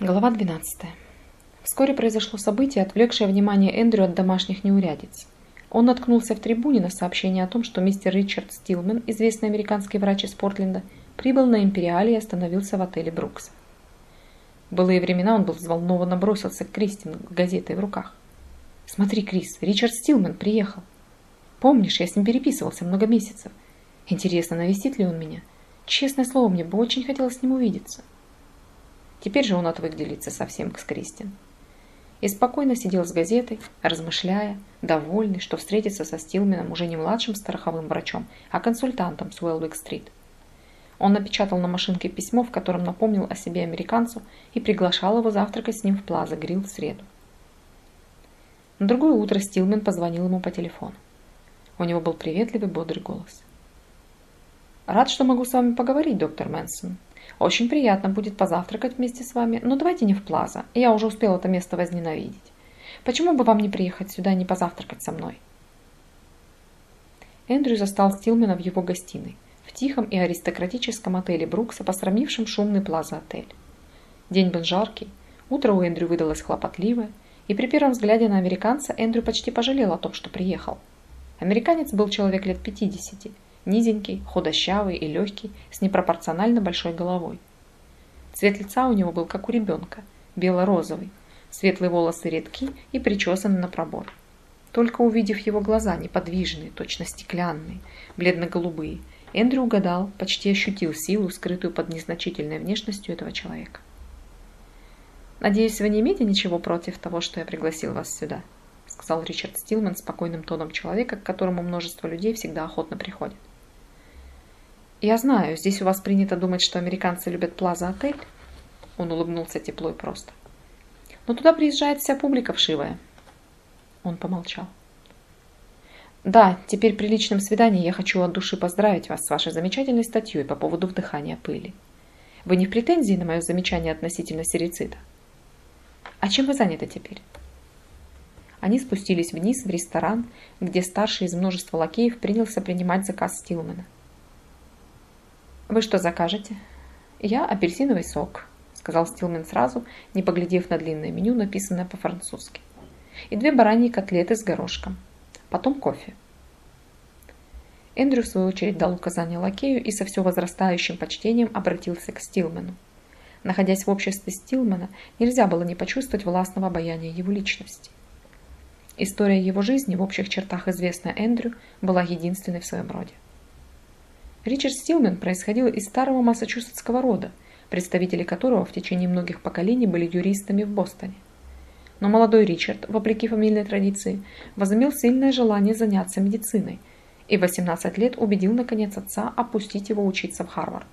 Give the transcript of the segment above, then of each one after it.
Глава 12. Вскоре произошло событие, отвлекшее внимание Эндрю от домашних неурядиц. Он наткнулся в трибуне на сообщение о том, что мистер Ричард Стилмен, известный американский врач из Портленда, прибыл на Империале и остановился в отеле Брукс. В былые времена он был взволнованно бросился к Кристин газетой в руках. «Смотри, Крис, Ричард Стилмен приехал. Помнишь, я с ним переписывался много месяцев. Интересно, навестит ли он меня? Честное слово, мне бы очень хотелось с ним увидеться». Теперь же он отвык делиться совсем с Кристин. И спокойно сидел с газетой, размышляя, довольный, что встретится со Стилменом уже не младшим страховым врачом, а консультантом с Уэлвик-стрит. Он напечатал на машинке письмо, в котором напомнил о себе американцу и приглашал его завтракать с ним в Плаза Грилл в среду. На другое утро Стилмен позвонил ему по телефону. У него был приветливый, бодрый голос. «Рад, что могу с вами поговорить, доктор Мэнсон. Очень приятно будет позавтракать вместе с вами, но давайте не в Плаза. Я уже успел это место возненавидеть. Почему бы вам не приехать сюда и не позавтракать со мной? Эндрю застал Стилмена в его гостиной, в тихом и аристократическом отеле Брукса, посрамившем шумный Плаза-отель. День был жаркий, утро у Эндрю выдалось хлопотливое, и при первом взгляде на американца Эндрю почти пожалел о том, что приехал. Американец был человек лет 50, Низенький, худощавый и легкий, с непропорционально большой головой. Цвет лица у него был как у ребенка, бело-розовый, светлые волосы редки и причесаны на пробор. Только увидев его глаза, неподвижные, точно стеклянные, бледно-голубые, Эндрю угадал, почти ощутил силу, скрытую под незначительной внешностью этого человека. «Надеюсь, вы не имеете ничего против того, что я пригласил вас сюда?» сказал Ричард Стилман спокойным тоном человека, к которому множество людей всегда охотно приходит. «Я знаю, здесь у вас принято думать, что американцы любят Плаза-отель». Он улыбнулся тепло и просто. «Но туда приезжает вся публика вшивая». Он помолчал. «Да, теперь при личном свидании я хочу от души поздравить вас с вашей замечательной статьей по поводу вдыхания пыли. Вы не в претензии на мое замечание относительно серицита? А чем вы заняты теперь?» Они спустились вниз в ресторан, где старший из множества лакеев принялся принимать заказ Стилмана. «Вы что закажете?» «Я апельсиновый сок», — сказал Стилмен сразу, не поглядев на длинное меню, написанное по-французски. «И две бараньи котлеты с горошком. Потом кофе». Эндрю, в свою очередь, дал указание лакею и со все возрастающим почтением обратился к Стилмену. Находясь в обществе Стилмана, нельзя было не почувствовать властного обаяния его личности. История его жизни, в общих чертах известная Эндрю, была единственной в своем роде. Ричард Стилмен происходил из старого массачусетского рода, представители которого в течение многих поколений были юристами в Бостоне. Но молодой Ричард, вопреки фамильной традиции, возымел сильное желание заняться медициной и в 18 лет убедил наконец отца опустить его учиться в Харвард.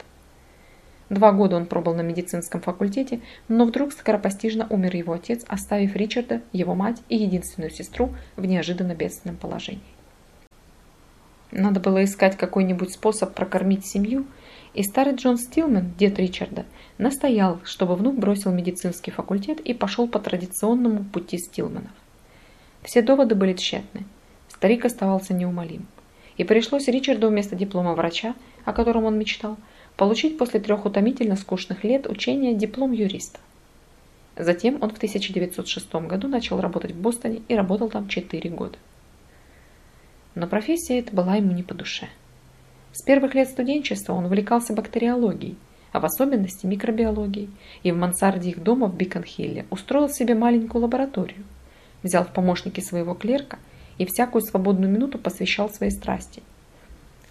Два года он пробыл на медицинском факультете, но вдруг скоропостижно умер его отец, оставив Ричарда, его мать и единственную сестру в неожиданно бедственном положении. Надо было искать какой-нибудь способ прокормить семью, и старый Джон Стилмен, дед Ричарда, настоял, чтобы внук бросил медицинский факультет и пошел по традиционному пути Стилменов. Все доводы были тщетны. Старик оставался неумолим. И пришлось Ричарду вместо диплома врача, о котором он мечтал, получить после трех утомительно скучных лет учения диплом юриста. Затем он в 1906 году начал работать в Бостоне и работал там 4 года но профессия эта была ему не по душе. С первых лет студенчества он увлекался бактериологией, а в особенности микробиологией, и в мансарде их дома в Биконхилле устроил себе маленькую лабораторию, взял в помощники своего клерка и всякую свободную минуту посвящал своей страсти.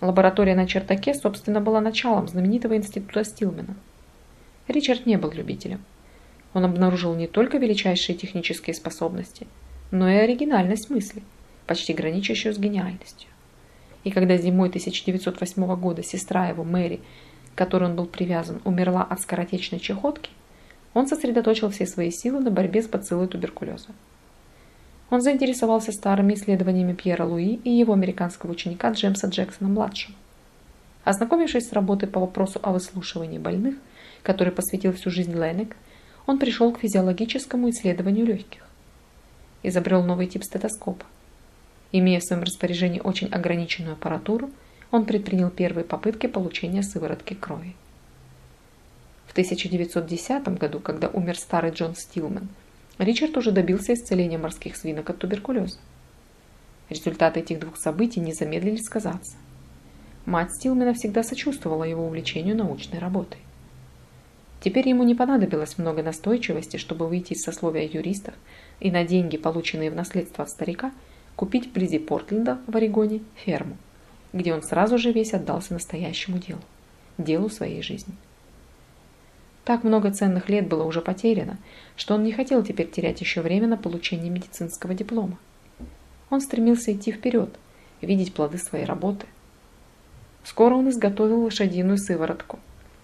Лаборатория на чертаке, собственно, была началом знаменитого института Стилмена. Ричард не был любителем. Он обнаружил не только величайшие технические способности, но и оригинальность мысли – почти граничащую с гениальностью. И когда зимой 1908 года сестра его, Мэри, к которой он был привязан, умерла от скоротечной чехотки, он сосредоточил все свои силы на борьбе с бациллой туберкулеза. Он заинтересовался старыми исследованиями Пьера Луи и его американского ученика Джеймса Джексона-младшего. Ознакомившись с работой по вопросу о выслушивании больных, который посвятил всю жизнь Ленек, он пришел к физиологическому исследованию легких. Изобрел новый тип стетоскопа. Имея в своем распоряжении очень ограниченную аппаратуру, он предпринял первые попытки получения сыворотки крови. В 1910 году, когда умер старый Джон Стилман, Ричард уже добился исцеления морских свинок от туберкулеза. Результаты этих двух событий не замедлили сказаться. Мать Стилмена всегда сочувствовала его увлечению научной работой. Теперь ему не понадобилось много настойчивости, чтобы выйти из сословия юристов и на деньги, полученные в наследство от старика, купить вблизи Портленда в Орегоне ферму, где он сразу же весь отдался настоящему делу, делу своей жизни. Так много ценных лет было уже потеряно, что он не хотел теперь терять еще время на получение медицинского диплома. Он стремился идти вперед, видеть плоды своей работы. Скоро он изготовил лошадиную сыворотку,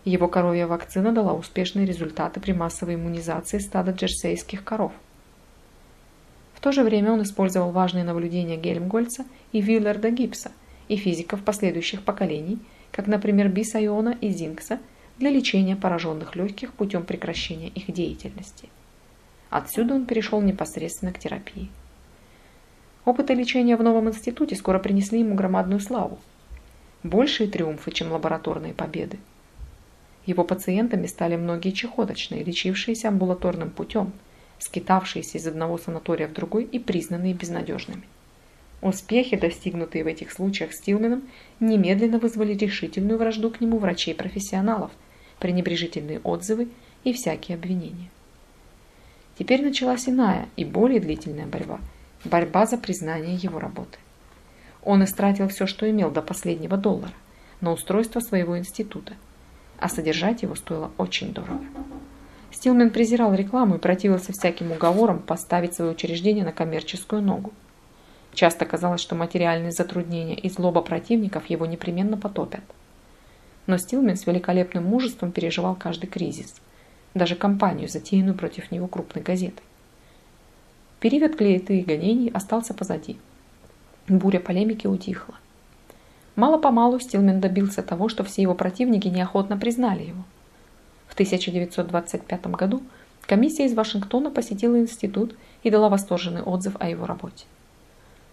его коровья вакцина дала успешные результаты при массовой иммунизации стада джерсейских коров. То же время он использовал важные наблюдения Гельмгольца и Виллерда Гибса и физиков последующих поколений, как, например, Бисайона и Зинкса, для лечения пораженных легких путем прекращения их деятельности. Отсюда он перешел непосредственно к терапии. Опыты лечения в новом институте скоро принесли ему громадную славу. Большие триумфы, чем лабораторные победы – его пациентами стали многие чехоточные, лечившиеся амбулаторным путем, скитавшиеся из одного санатория в другой и признанные безнадежными. Успехи, достигнутые в этих случаях Стилменом, немедленно вызвали решительную вражду к нему врачей-профессионалов, пренебрежительные отзывы и всякие обвинения. Теперь началась иная и более длительная борьба – борьба за признание его работы. Он истратил все, что имел до последнего доллара, на устройство своего института – а содержать его стоило очень дорого. Стилмен презирал рекламу и противился всяким уговорам поставить свое учреждение на коммерческую ногу. Часто казалось, что материальные затруднения и злоба противников его непременно потопят. Но Стилмен с великолепным мужеством переживал каждый кризис, даже кампанию, затеянную против него крупной газетой. Период клеветы и гонений остался позади. Буря полемики утихла. Мало-помалу Стилмен добился того, что все его противники неохотно признали его. В 1925 году комиссия из Вашингтона посетила институт и дала восторженный отзыв о его работе.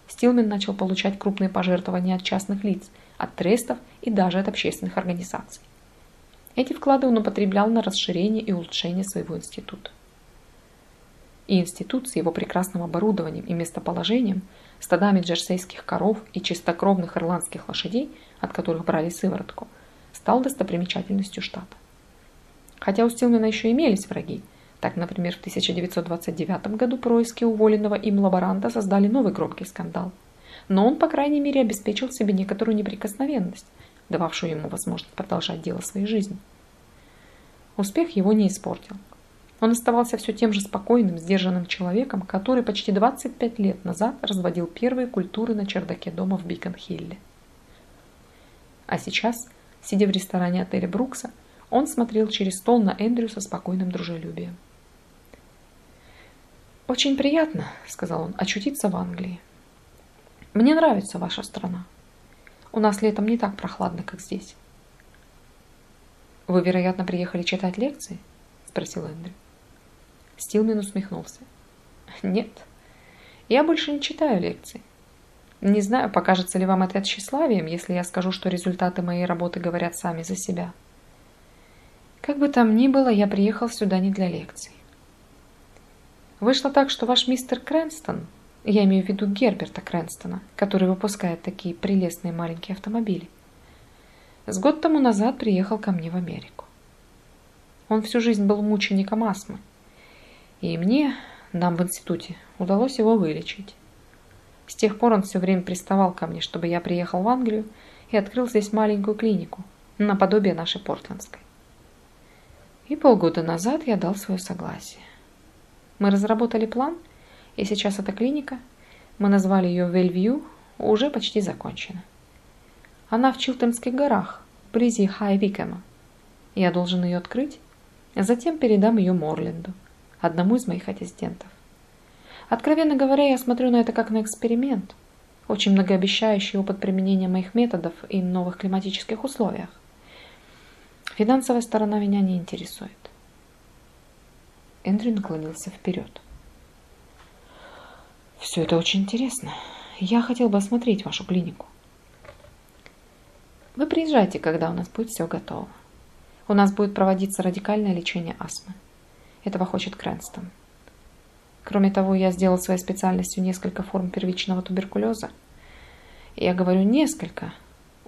Стилмен начал получать крупные пожертвования от частных лиц, от трестов и даже от общественных организаций. Эти вклады он употреблял на расширение и улучшение своего института. И институт с его прекрасным оборудованием и местоположением – стадами джерсейских коров и чистокровных ирландских лошадей, от которых брали сыворотку, стал достопримечательностью штата. Хотя у Стилмена еще имелись враги, так, например, в 1929 году происки уволенного им лаборанта создали новый громкий скандал. Но он, по крайней мере, обеспечил себе некоторую неприкосновенность, дававшую ему возможность продолжать дело своей жизни. Успех его не испортил. Он оставался все тем же спокойным, сдержанным человеком, который почти 25 лет назад разводил первые культуры на чердаке дома в Бикон-Хилле. А сейчас, сидя в ресторане отеля Брукса, он смотрел через стол на Эндрю со спокойным дружелюбием. «Очень приятно», — сказал он, — «очутиться в Англии. Мне нравится ваша страна. У нас летом не так прохладно, как здесь». «Вы, вероятно, приехали читать лекции?» — спросил Эндрю. Стилмен усмехнулся. Нет, я больше не читаю лекции. Не знаю, покажется ли вам это тщеславием, если я скажу, что результаты моей работы говорят сами за себя. Как бы там ни было, я приехал сюда не для лекций. Вышло так, что ваш мистер Крэнстон, я имею в виду Герберта Крэнстона, который выпускает такие прелестные маленькие автомобили, с год тому назад приехал ко мне в Америку. Он всю жизнь был мучеником астмы, и мне, нам в институте, удалось его вылечить. С тех пор он все время приставал ко мне, чтобы я приехал в Англию и открыл здесь маленькую клинику, наподобие нашей портландской. И полгода назад я дал свое согласие. Мы разработали план, и сейчас эта клиника, мы назвали ее Вельвью, уже почти закончена. Она в Чилтонских горах, вблизи Хай-Викема. Я должен ее открыть, а затем передам ее Морленду одному из моих ассистентов. Откровенно говоря, я смотрю на это как на эксперимент, очень многообещающий опыт применения моих методов и новых климатических условиях. Финансовая сторона меня не интересует. Эндрю наклонился вперед. Все это очень интересно. Я хотел бы осмотреть вашу клинику. Вы приезжайте, когда у нас будет все готово. У нас будет проводиться радикальное лечение астмы. Этого хочет Крэнстон. Кроме того, я сделал своей специальностью несколько форм первичного туберкулеза. Я говорю «несколько»,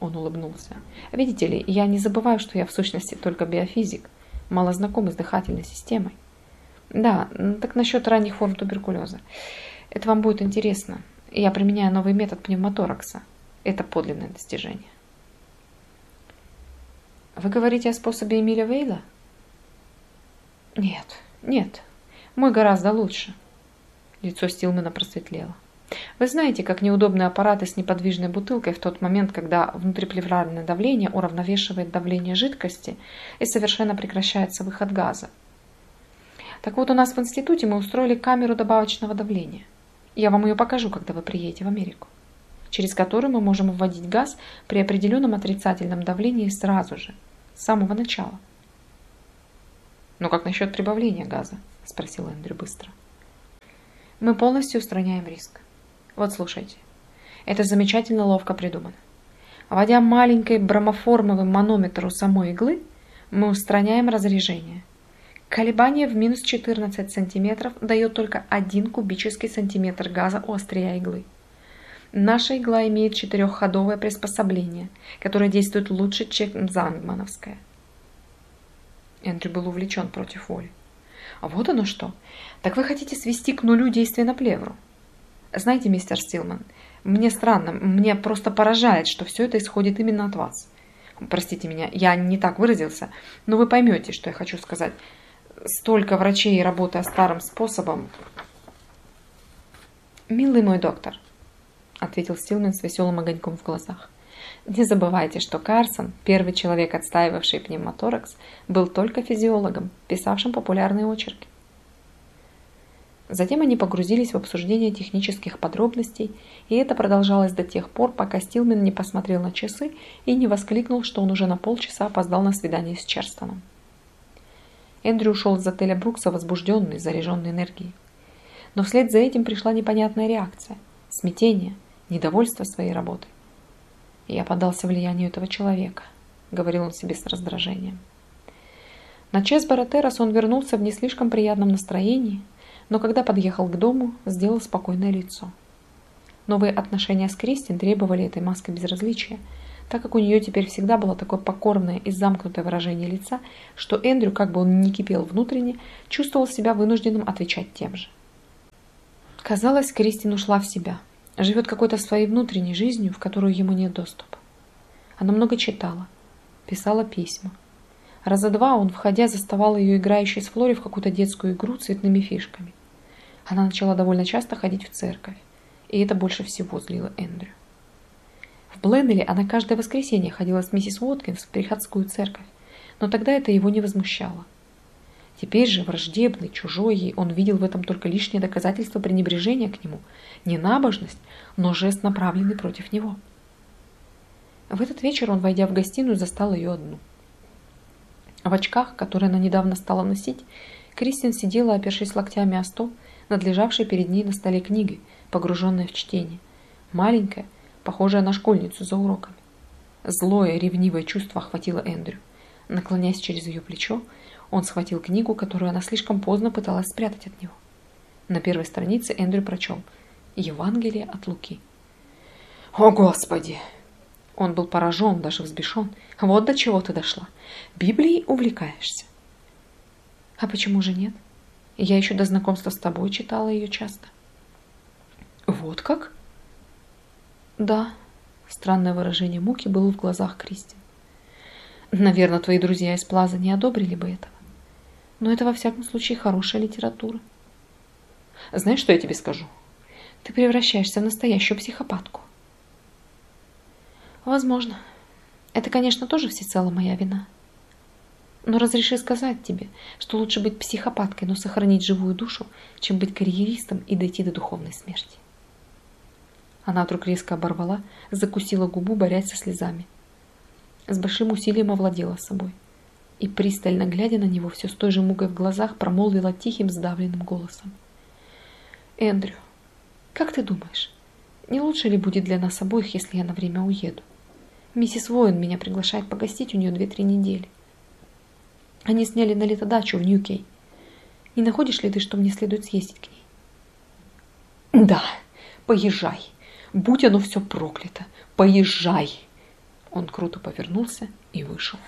он улыбнулся. Видите ли, я не забываю, что я в сущности только биофизик, мало знаком с дыхательной системой. Да, так насчет ранних форм туберкулеза. Это вам будет интересно. Я применяю новый метод пневмоторакса. Это подлинное достижение. Вы говорите о способе Эмиля Вейла? Нет, нет. Мой гораздо лучше. Лицо Стилмана просветлело. Вы знаете, как неудобны аппараты с неподвижной бутылкой в тот момент, когда внутриплевральное давление уравновешивает давление жидкости и совершенно прекращается выход газа. Так вот, у нас в институте мы устроили камеру добавочного давления. Я вам ее покажу, когда вы приедете в Америку через которую мы можем вводить газ при определенном отрицательном давлении сразу же, с самого начала. «Но как насчет прибавления газа?» – спросил Эндрю быстро. «Мы полностью устраняем риск. Вот слушайте. Это замечательно ловко придумано. Вводя маленький бромоформовый манометр у самой иглы, мы устраняем разрежение. Колебание в минус 14 см дает только 1 кубический сантиметр газа у острия иглы. Наша игла имеет четырехходовое приспособление, которое действует лучше, чем зангмановское. Эндрю был увлечен против воли. А вот оно что. Так вы хотите свести к нулю действие на плевру? Знаете, мистер Стилман, мне странно, мне просто поражает, что все это исходит именно от вас. Простите меня, я не так выразился, но вы поймете, что я хочу сказать. Столько врачей, работая старым способом... Милый мой доктор, ответил Стилман с веселым огоньком в глазах. Не забывайте, что Карсон, первый человек, отстаивавший пневмоторакс, был только физиологом, писавшим популярные очерки. Затем они погрузились в обсуждение технических подробностей, и это продолжалось до тех пор, пока Стилмен не посмотрел на часы и не воскликнул, что он уже на полчаса опоздал на свидание с Черстоном. Эндрю ушел из отеля Брукса возбужденный, заряженный энергией. Но вслед за этим пришла непонятная реакция – смятение, недовольство своей работой. Я поддался влиянию этого человека, говорил он себе с раздражением. На час Баратерас он вернулся в не слишком приятном настроении, но когда подъехал к дому, сделал спокойное лицо. Новые отношения с Кристин требовали этой маски безразличия, так как у нее теперь всегда было такое покорное и замкнутое выражение лица, что Эндрю, как бы он ни кипел внутренне, чувствовал себя вынужденным отвечать тем же. Казалось, Кристин ушла в себя – живет какой-то своей внутренней жизнью, в которую ему нет доступа. Она много читала, писала письма. Раза два он, входя, заставал ее играющей с Флори в какую-то детскую игру цветными фишками. Она начала довольно часто ходить в церковь, и это больше всего злило Эндрю. В Бленделе она каждое воскресенье ходила с миссис Уоткинс в приходскую церковь, но тогда это его не возмущало. Теперь же, враждебный, чужой ей, он видел в этом только лишнее доказательство пренебрежения к нему, не набожность, но жест, направленный против него. В этот вечер он, войдя в гостиную, застал ее одну. В очках, которые она недавно стала носить, Кристин сидела, опершись локтями о стол, над лежавшей перед ней на столе книгой, погруженная в чтение. Маленькая, похожая на школьницу за уроками. Злое, ревнивое чувство охватило Эндрю. Наклоняясь через ее плечо, он схватил книгу, которую она слишком поздно пыталась спрятать от него. На первой странице Эндрю прочел «Евангелие от Луки». «О, Господи!» Он был поражен, даже взбешен. «Вот до чего ты дошла. Библией увлекаешься». «А почему же нет? Я еще до знакомства с тобой читала ее часто». «Вот как?» «Да». Странное выражение муки было в глазах Кристи. «Наверное, твои друзья из Плаза не одобрили бы этого но это во всяком случае хорошая литература. Знаешь, что я тебе скажу? Ты превращаешься в настоящую психопатку. Возможно. Это, конечно, тоже всецело моя вина. Но разреши сказать тебе, что лучше быть психопаткой, но сохранить живую душу, чем быть карьеристом и дойти до духовной смерти. Она вдруг резко оборвала, закусила губу, борясь со слезами. С большим усилием овладела собой и, пристально глядя на него, все с той же мукой в глазах, промолвила тихим, сдавленным голосом. «Эндрю, как ты думаешь, не лучше ли будет для нас обоих, если я на время уеду? Миссис Воин меня приглашает погостить у нее две-три недели». Они сняли на лето дачу в Ньюкей. Не находишь ли ты, что мне следует съездить к ней? Да, поезжай. Будь оно все проклято. Поезжай. Он круто повернулся и вышел.